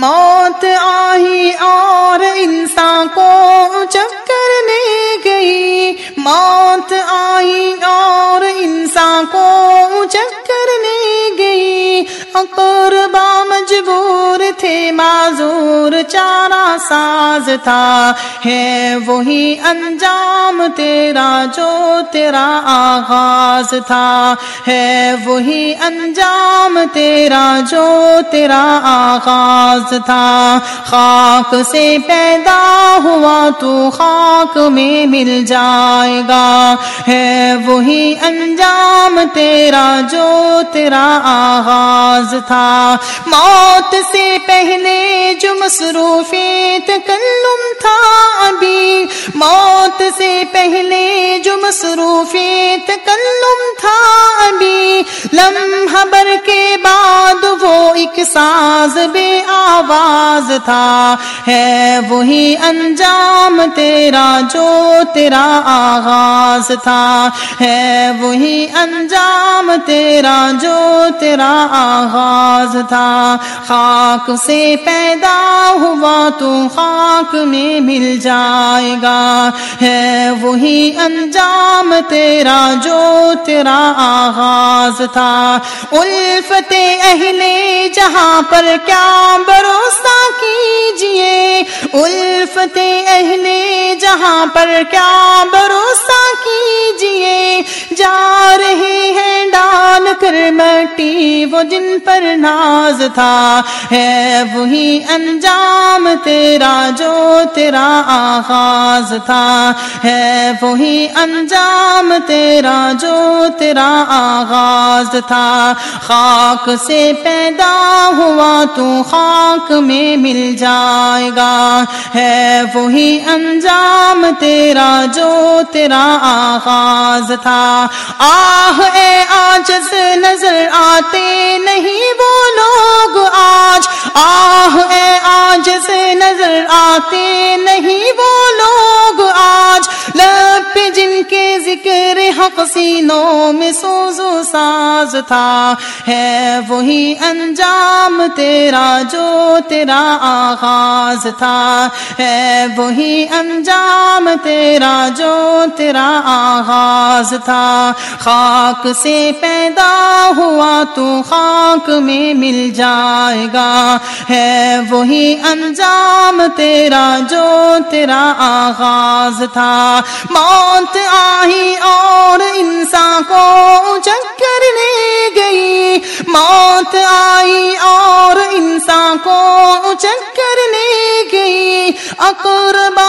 موت آئی اور انسان کو چکر لے گئی۔ موت آئی اور انسان کو چکر لے گئی۔ اقربا مجبور تھے معذور چارا ساز تھا۔ ہے وہی انجام تیرا جو تیرا آغاز تھا۔ ہے وہی انجام تیرا جو تیرا آغاز تھا۔ خاک سے پیدا ہوا تو خاک میں مل جائے گا۔ ہے وہی انجام تیرا جو تیرا آغاز تھا۔ موت سے پہلے جو مصروف تکلم تھا ابھی، موت سے پہلے جو مصروف تکلم تھا ابھی۔ لمحہ بر کے بعد وہ ایک ساز بے آواز تھا۔ ہے وہی انجام تیرا جو تیرا آغاز تھا۔ ہے وہی انجام تیرا جو تیرا آغاز تھا۔ خاک سے پیدا ہوا تو خاک میں مل جائے گا۔ ہے وہی انجام تیرا جو تیرا آغاز تھا۔ الفت اہل جہاں پر کیا بھروسہ کیجیے الفت اہل جہاں پر کیا بھروسہ کر وہ جن پر ناز تھا۔ ہے وہی انجام تیرا جو تیرا آغاز تھا۔ ہے وہی انجام تیرا جو تیرا آغاز تھا۔ خاک سے پیدا ہوا تو خاک میں مل جائے گا۔ ہے وہی انجام تیرا جو تیرا آغاز تھا۔ آہ اے آجز نظر آتے نہیں وہ لوگ آج۔ آہ، اے آجز نظر آتے نہیں وہ لوگ آج۔ لب ذکر حق سینوں میں سوز و ساز تھا، ہے وہی انجام تیرا جو تیرا آغاز تھا، ہے وہی انجام تیرا جو تیرا آغاز تھا۔ خاک سے پیدا ہوا تو خاک میں مل جائے گا، ہے وہی انجام تیرا جو تیرا آغاز تھا۔ موت آئی اور انسان کو چکر لے گئی۔ موت آئی اور انسان کو چکر لے گئی۔ اقربا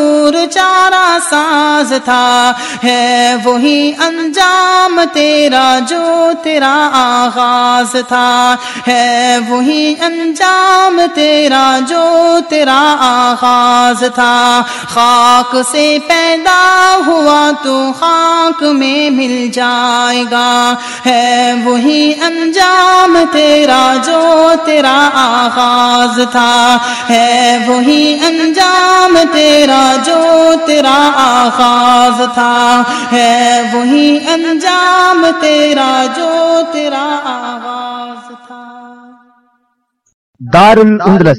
معذور چارا ساز تھا۔ ہے وہی انجام تیرا جو تیرا آغاز تھا۔ ہے وہی انجام تیرا جو تیرا آغاز تھا۔ خاک سے پیدا ہوا تو خاک میں مل جائے گا۔ ہے وہی انجام تیرا جو تیرا آغاز تھا۔ ہے وہی انجام تیرا جو تیرا آغاز تھا ہے وہی انجام تیرا جو تیرا آغاز تھا۔ دار الاندلس